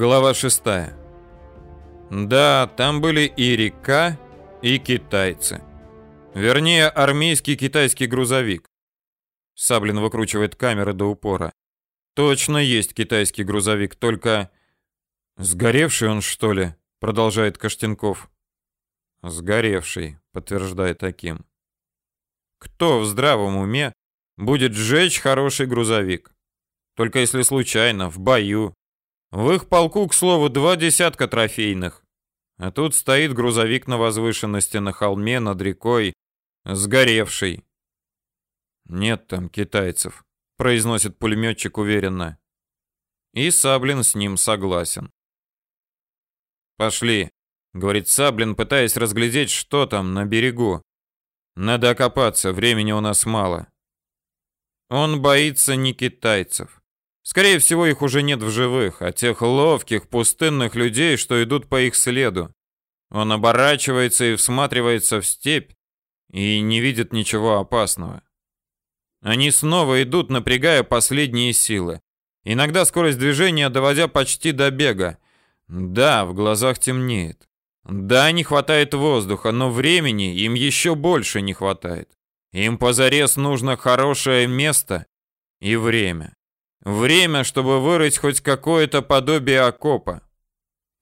Глава 6. Да, там были и река, и китайцы. Вернее, армейский китайский грузовик. Саблин выкручивает камеры до упора. Точно есть китайский грузовик, только... Сгоревший он, что ли? Продолжает Каштенков. Сгоревший, подтверждает Аким. Кто в здравом уме будет сжечь хороший грузовик? Только если случайно, в бою, в их полку, к слову, два десятка трофейных. А тут стоит грузовик на возвышенности на холме над рекой, сгоревший. Нет там китайцев, произносит пулеметчик уверенно. И Саблин с ним согласен. Пошли, говорит Саблин, пытаясь разглядеть, что там на берегу. Надо окопаться, времени у нас мало. Он боится не китайцев. Скорее всего, их уже нет в живых, а тех ловких, пустынных людей, что идут по их следу. Он оборачивается и всматривается в степь и не видит ничего опасного. Они снова идут, напрягая последние силы. Иногда скорость движения доводя почти до бега. Да, в глазах темнеет. Да, не хватает воздуха, но времени им еще больше не хватает. Им позарез нужно хорошее место и время. Время, чтобы вырыть хоть какое-то подобие окопа.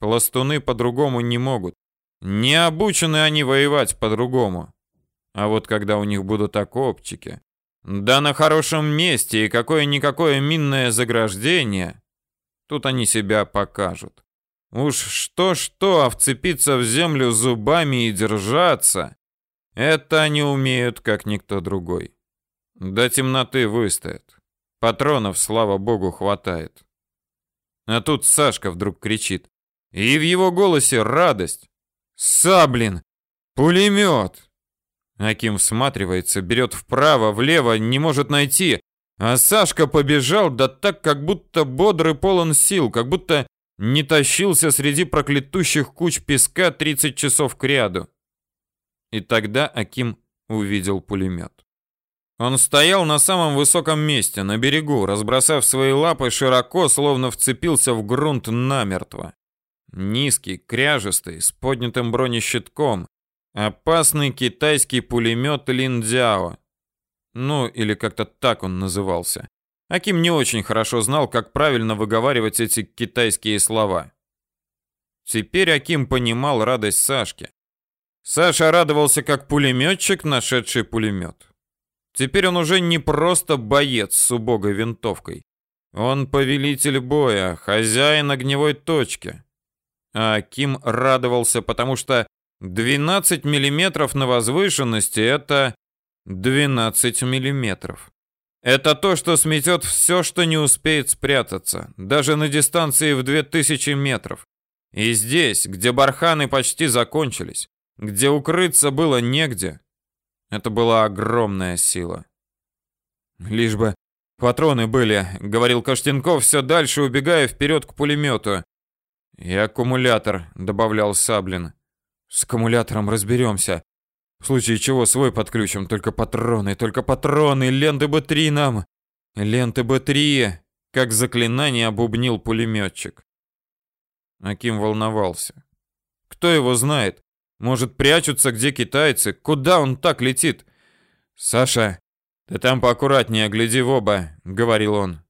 Пластуны по-другому не могут. Не обучены они воевать по-другому. А вот когда у них будут окопчики, да на хорошем месте и какое-никакое минное заграждение, тут они себя покажут. Уж что-что, а вцепиться в землю зубами и держаться, это они умеют, как никто другой. До темноты выстоят. Патронов, слава богу, хватает. А тут Сашка вдруг кричит. И в его голосе радость. «Саблин! Пулемет!» Аким всматривается, берет вправо, влево, не может найти. А Сашка побежал, да так, как будто бодрый полон сил, как будто не тащился среди проклятущих куч песка 30 часов кряду. И тогда Аким увидел пулемет. Он стоял на самом высоком месте, на берегу, разбросав свои лапы широко, словно вцепился в грунт намертво. Низкий, кряжестый, с поднятым бронещитком. Опасный китайский пулемет Линдзяо. Ну, или как-то так он назывался. Аким не очень хорошо знал, как правильно выговаривать эти китайские слова. Теперь Аким понимал радость Сашки. Саша радовался как пулеметчик, нашедший пулемет. Теперь он уже не просто боец с убогой винтовкой. Он повелитель боя, хозяин огневой точки. А Ким радовался, потому что 12 миллиметров на возвышенности — это 12 миллиметров. Это то, что сметет все, что не успеет спрятаться, даже на дистанции в 2000 метров. И здесь, где барханы почти закончились, где укрыться было негде, это была огромная сила. Лишь бы патроны были, говорил Каштенков, все дальше убегая вперед к пулемету. И аккумулятор, добавлял Саблин. С аккумулятором разберемся. В случае чего свой подключим, только патроны, только патроны, ленты Б3 нам. Ленты Б3, как заклинание обубнил пулеметчик. Аким волновался. Кто его знает? Может, прячутся где китайцы? Куда он так летит? Саша, ты там поаккуратнее, гляди в оба, говорил он.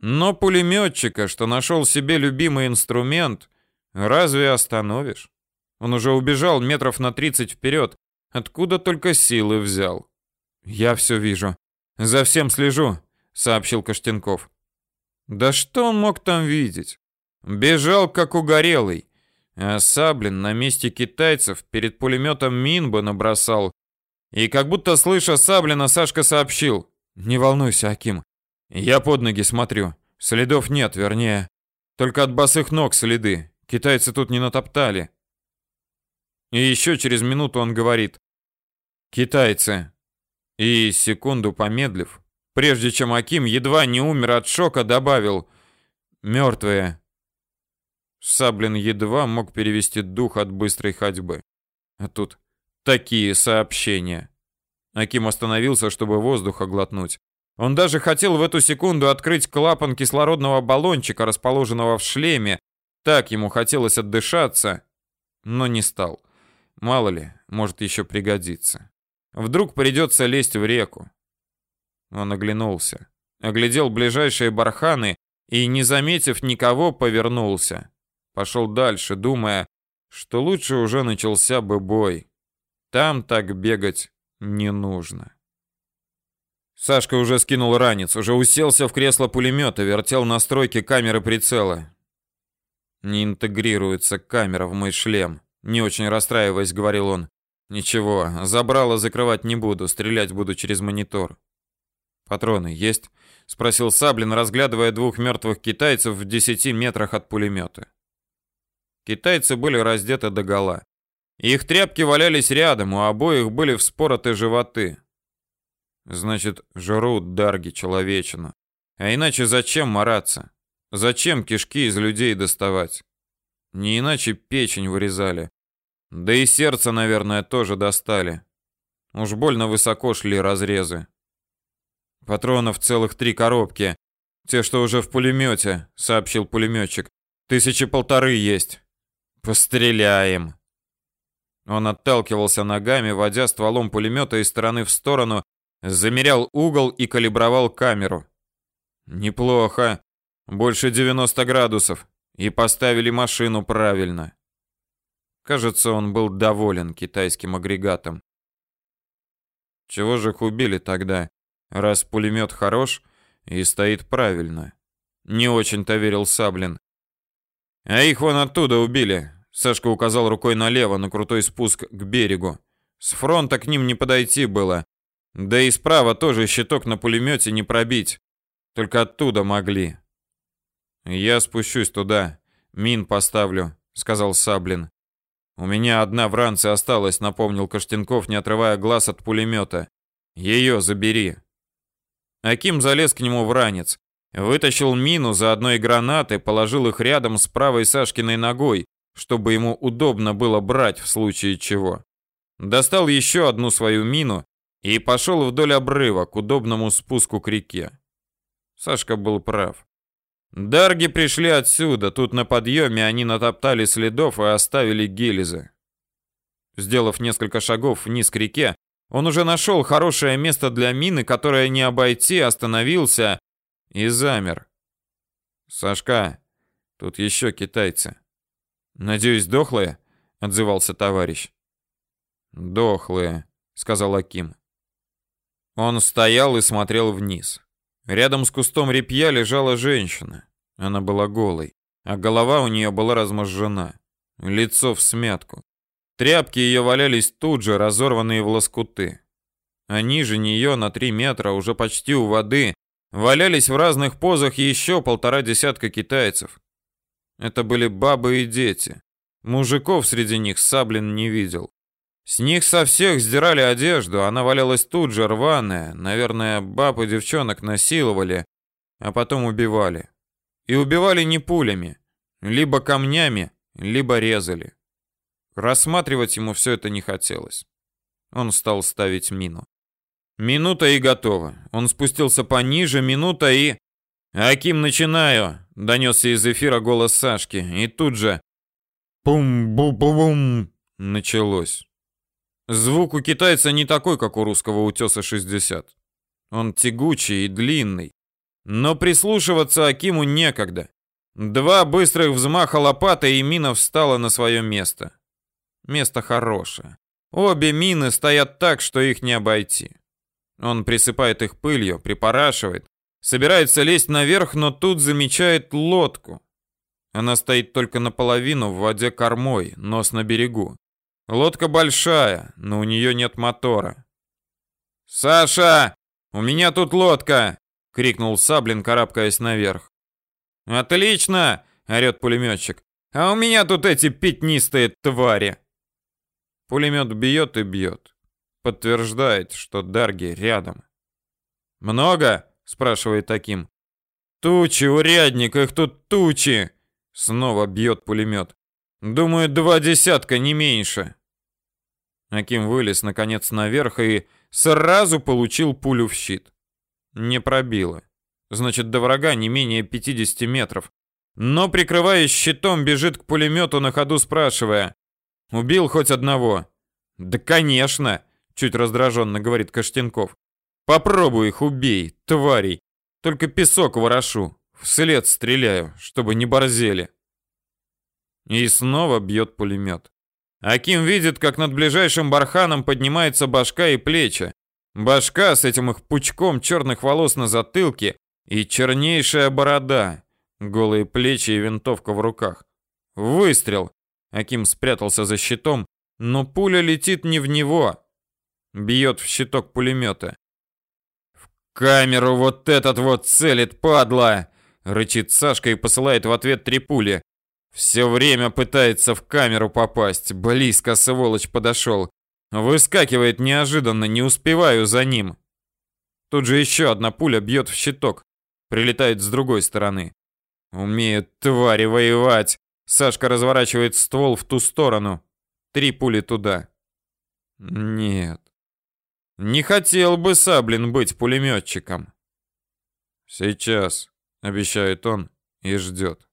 Но пулеметчика, что нашел себе любимый инструмент, разве остановишь? Он уже убежал метров на 30 вперед. Откуда только силы взял? Я все вижу. За всем слежу, сообщил Каштенков. Да что он мог там видеть? Бежал как угорелый. А Саблин на месте китайцев перед пулеметом мин бы набросал. И как будто слыша Саблина, Сашка сообщил. «Не волнуйся, Аким. Я под ноги смотрю. Следов нет, вернее. Только от босых ног следы. Китайцы тут не натоптали». И еще через минуту он говорит. «Китайцы». И секунду помедлив, прежде чем Аким едва не умер от шока, добавил «Мертвые». Саблин едва мог перевести дух от быстрой ходьбы. А тут такие сообщения. Аким остановился, чтобы воздуха глотнуть. Он даже хотел в эту секунду открыть клапан кислородного баллончика, расположенного в шлеме, Так ему хотелось отдышаться, но не стал. Мало ли, может еще пригодится. Вдруг придется лезть в реку. Он оглянулся, оглядел ближайшие барханы и, не заметив никого, повернулся. Пошел дальше, думая, что лучше уже начался бы бой. Там так бегать не нужно. Сашка уже скинул ранец, уже уселся в кресло пулемета, вертел настройки камеры прицела. Не интегрируется камера в мой шлем. Не очень расстраиваясь, говорил он. Ничего, забрало закрывать не буду, стрелять буду через монитор. Патроны есть? спросил Саблин, разглядывая двух мертвых китайцев в десяти метрах от пулемета. Китайцы были раздеты догола. Их тряпки валялись рядом, у обоих были вспороты животы. Значит, жрут дарги человечину. А иначе зачем мараться? Зачем кишки из людей доставать? Не иначе печень вырезали. Да и сердце, наверное, тоже достали. Уж больно высоко шли разрезы. Патронов целых три коробки. Те, что уже в пулемете, сообщил пулеметчик. Тысячи полторы есть. Постреляем. Он отталкивался ногами, водя стволом пулемета из стороны в сторону, замерял угол и калибровал камеру. Неплохо. Больше 90 градусов. И поставили машину правильно. Кажется, он был доволен китайским агрегатом. Чего же их убили тогда, раз пулемет хорош и стоит правильно? Не очень-то верил Саблин. А их вон оттуда убили. Сашка указал рукой налево, на крутой спуск к берегу. С фронта к ним не подойти было. Да и справа тоже щиток на пулемете не пробить. Только оттуда могли. Я спущусь туда, мин поставлю, сказал Саблин. У меня одна в ранце осталась, напомнил Каштенков, не отрывая глаз от пулемета. Ее забери. Аким залез к нему в ранец. Вытащил мину, заодно и гранаты, положил их рядом с правой Сашкиной ногой, чтобы ему удобно было брать в случае чего. Достал еще одну свою мину и пошел вдоль обрыва к удобному спуску к реке. Сашка был прав. Дарги пришли отсюда, тут на подъеме они натоптали следов и оставили гильзы. Сделав несколько шагов вниз к реке, он уже нашел хорошее место для мины, которое не обойти, остановился и замер. «Сашка, тут еще китайцы». «Надеюсь, дохлые?» — отзывался товарищ. «Дохлые», — сказал Аким. Он стоял и смотрел вниз. Рядом с кустом репья лежала женщина. Она была голой, а голова у нее была разможжена. Лицо в смятку. Тряпки ее валялись тут же, разорванные в лоскуты. А ниже нее на три метра, уже почти у воды, Валялись в разных позах еще полтора десятка китайцев. Это были бабы и дети. Мужиков среди них Саблин не видел. С них со всех сдирали одежду, она валялась тут же, рваная. Наверное, баб и девчонок насиловали, а потом убивали. И убивали не пулями, либо камнями, либо резали. Рассматривать ему все это не хотелось. Он стал ставить мину. Минута и готово. Он спустился пониже, минута и... «Аким, начинаю!» — донесся из эфира голос Сашки. И тут же... «Пум-бу-бу-бум!» началось. Звук у китайца не такой, как у русского утеса 60. Он тягучий и длинный. Но прислушиваться Акиму некогда. Два быстрых взмаха лопаты, и мина встала на свое место. Место хорошее. Обе мины стоят так, что их не обойти. Он присыпает их пылью, припорашивает, собирается лезть наверх, но тут замечает лодку. Она стоит только наполовину в воде кормой, нос на берегу. Лодка большая, но у нее нет мотора. «Саша, у меня тут лодка!» — крикнул Саблин, карабкаясь наверх. «Отлично!» — орет пулеметчик. «А у меня тут эти пятнистые твари!» Пулемет бьет и бьет подтверждает, что Дарги рядом. «Много?» — спрашивает таким. «Тучи, урядник, их тут тучи!» Снова бьет пулемет. «Думаю, два десятка, не меньше». Аким вылез, наконец, наверх и сразу получил пулю в щит. Не пробило. Значит, до врага не менее 50 метров. но, прикрываясь щитом, бежит к пулемету на ходу, спрашивая. «Убил хоть одного?» «Да, конечно!» — чуть раздраженно говорит Каштенков. «Попробуй их убей, тварей. Только песок ворошу, вслед стреляю, чтобы не борзели». И снова бьет пулемет. Аким видит, как над ближайшим барханом поднимается башка и плечи. Башка с этим их пучком черных волос на затылке и чернейшая борода, голые плечи и винтовка в руках. Выстрел. Аким спрятался за щитом, но пуля летит не в него. Бьет в щиток пулемета. «В камеру вот этот вот целит, падла!» Рычит Сашка и посылает в ответ три пули. Все время пытается в камеру попасть. Близко, сволочь, подошел. Выскакивает неожиданно, не успеваю за ним. Тут же еще одна пуля бьет в щиток. Прилетает с другой стороны. Умеют твари воевать. Сашка разворачивает ствол в ту сторону. Три пули туда. Нет. Не хотел бы Саблин быть пулеметчиком. Сейчас, обещает он и ждет.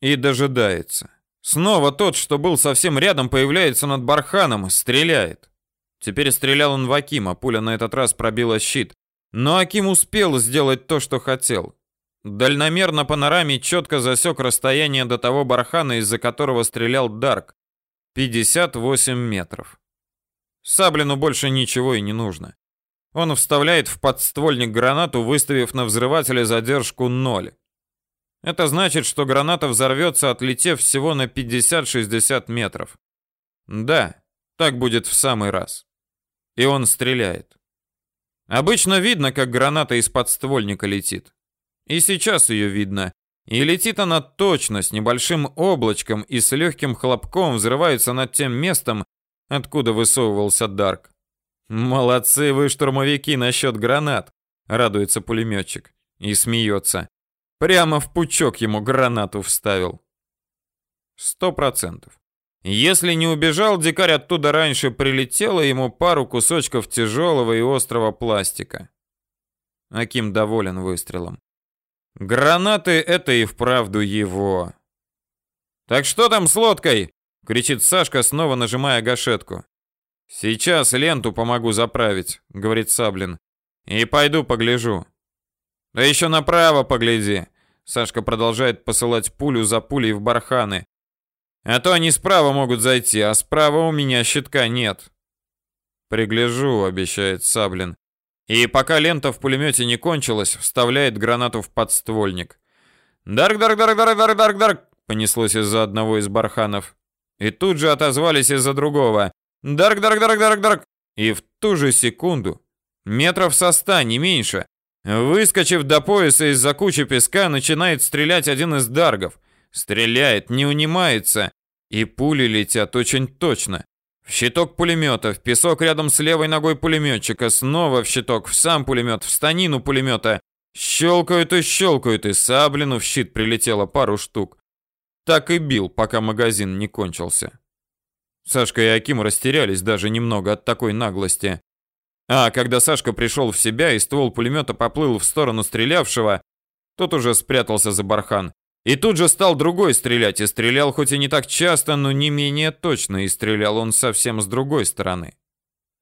И дожидается. Снова тот, что был совсем рядом, появляется над барханом и стреляет. Теперь стрелял он в Акима, пуля на этот раз пробила щит. Но Аким успел сделать то, что хотел. Дальномер на панораме четко засек расстояние до того бархана, из-за которого стрелял Дарк. 58 метров. Саблину больше ничего и не нужно. Он вставляет в подствольник гранату, выставив на взрывателе задержку 0. Это значит, что граната взорвется, отлетев всего на 50-60 метров. Да, так будет в самый раз. И он стреляет. Обычно видно, как граната из подствольника летит. И сейчас ее видно. И летит она точно, с небольшим облачком и с легким хлопком взрывается над тем местом, откуда высовывался Дарк. «Молодцы вы, штурмовики, насчет гранат!» — радуется пулеметчик. И смеется. Прямо в пучок ему гранату вставил. Сто процентов. Если не убежал, дикарь оттуда раньше прилетело ему пару кусочков тяжелого и острого пластика. Аким доволен выстрелом. Гранаты — это и вправду его. «Так что там с лодкой?» — кричит Сашка, снова нажимая гашетку. «Сейчас ленту помогу заправить», — говорит Саблин. «И пойду погляжу». Да еще направо погляди. Сашка продолжает посылать пулю за пулей в барханы. А то они справа могут зайти, а справа у меня щитка нет. Пригляжу, обещает Саблин. И пока лента в пулемете не кончилась, вставляет гранату в подствольник. Дарк, дарк, дарк, дарк, дарк, дарк, дарк, понеслось из-за одного из барханов. И тут же отозвались из-за другого. Дарк, дарк, дарк, дарк, дарк. И в ту же секунду, метров со ста, не меньше, Выскочив до пояса из-за кучи песка, начинает стрелять один из даргов. Стреляет, не унимается. И пули летят очень точно. В щиток пулемета, в песок рядом с левой ногой пулеметчика, снова в щиток, в сам пулемет, в станину пулемета. Щелкают и щелкают, и саблину в щит прилетело пару штук. Так и бил, пока магазин не кончился. Сашка и Аким растерялись даже немного от такой наглости. А когда Сашка пришел в себя и ствол пулемета поплыл в сторону стрелявшего, тот уже спрятался за бархан. И тут же стал другой стрелять, и стрелял хоть и не так часто, но не менее точно, и стрелял он совсем с другой стороны.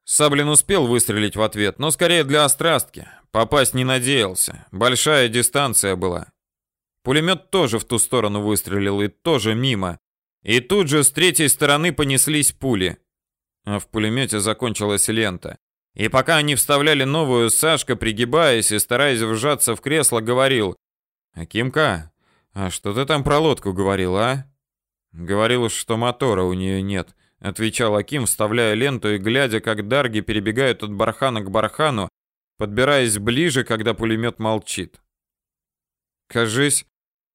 Саблин успел выстрелить в ответ, но скорее для острастки. Попасть не надеялся. Большая дистанция была. Пулемет тоже в ту сторону выстрелил, и тоже мимо. И тут же с третьей стороны понеслись пули. А в пулемете закончилась лента. И пока они вставляли новую, Сашка, пригибаясь и стараясь вжаться в кресло, говорил. «Акимка, а что ты там про лодку говорил, а?» «Говорил, что мотора у нее нет», — отвечал Аким, вставляя ленту и глядя, как дарги перебегают от бархана к бархану, подбираясь ближе, когда пулемет молчит. «Кажись,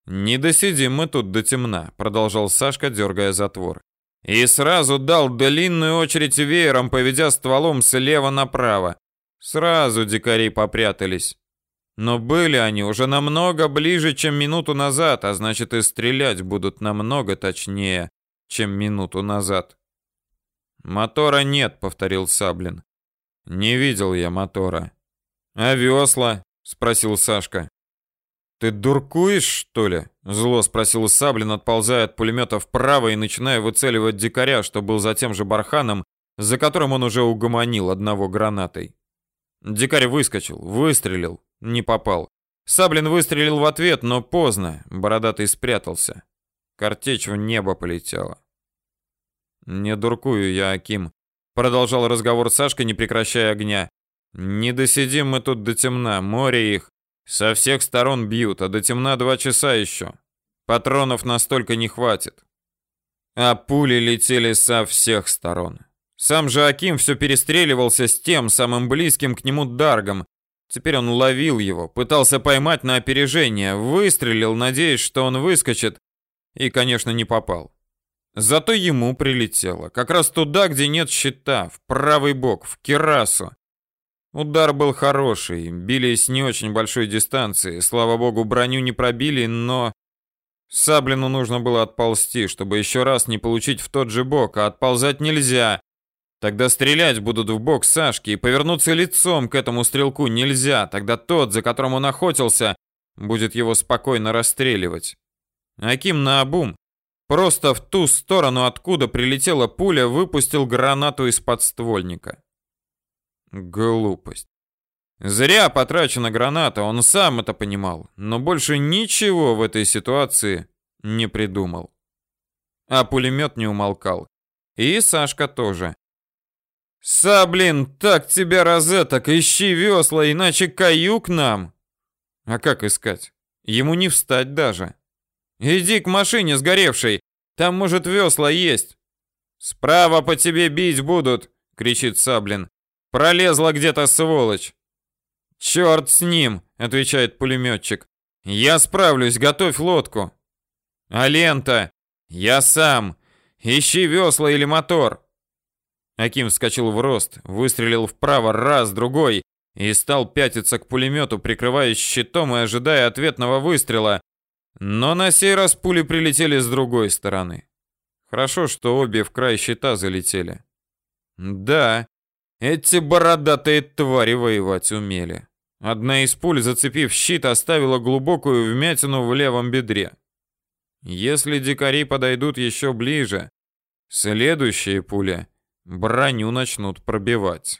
не досидим мы тут до темна», — продолжал Сашка, дергая затвор. И сразу дал длинную очередь веером, поведя стволом слева направо. Сразу дикари попрятались. Но были они уже намного ближе, чем минуту назад, а значит и стрелять будут намного точнее, чем минуту назад. «Мотора нет», — повторил Саблин. «Не видел я мотора». «А весла?» — спросил Сашка. Ты дуркуешь, что ли? Зло спросил Саблин, отползая от пулемета вправо и начиная выцеливать дикаря, что был за тем же барханом, за которым он уже угомонил одного гранатой. Дикарь выскочил, выстрелил, не попал. Саблин выстрелил в ответ, но поздно, бородатый спрятался. Картечь в небо полетела. «Не дуркую я, Аким», — продолжал разговор Сашка, не прекращая огня. «Не досидим мы тут до темна, море их. Со всех сторон бьют, а до темна два часа еще. Патронов настолько не хватит». А пули летели со всех сторон. Сам же Аким все перестреливался с тем самым близким к нему Даргом. Теперь он ловил его, пытался поймать на опережение, выстрелил, надеясь, что он выскочит, и, конечно, не попал. Зато ему прилетело, как раз туда, где нет щита, в правый бок, в кирасу. Удар был хороший, били с не очень большой дистанции, слава богу, броню не пробили, но... Саблину нужно было отползти, чтобы еще раз не получить в тот же бок, а отползать нельзя. Тогда стрелять будут в бок Сашки, и повернуться лицом к этому стрелку нельзя. Тогда тот, за которым он охотился, будет его спокойно расстреливать. Аким наобум, просто в ту сторону, откуда прилетела пуля, выпустил гранату из подствольника. Глупость. Зря потрачена граната, он сам это понимал, но больше ничего в этой ситуации не придумал. А пулемет не умолкал. И Сашка тоже. Саблин, так тебя розеток, ищи весла, иначе каюк нам. А как искать? Ему не встать даже. Иди к машине сгоревшей, там, может, весла есть. Справа по тебе бить будут, кричит Саблин. Пролезла где-то сволочь. Черт с ним, отвечает пулеметчик. Я справлюсь, готовь лодку. А лента? Я сам. Ищи весла или мотор. Аким вскочил в рост, выстрелил вправо раз, другой и стал пятиться к пулемету, прикрываясь щитом и ожидая ответного выстрела. Но на сей раз пули прилетели с другой стороны. Хорошо, что обе в край щита залетели. Да, эти бородатые твари воевать умели. Одна из пуль, зацепив щит, оставила глубокую вмятину в левом бедре. Если дикари подойдут еще ближе, следующая пуля броню начнут пробивать.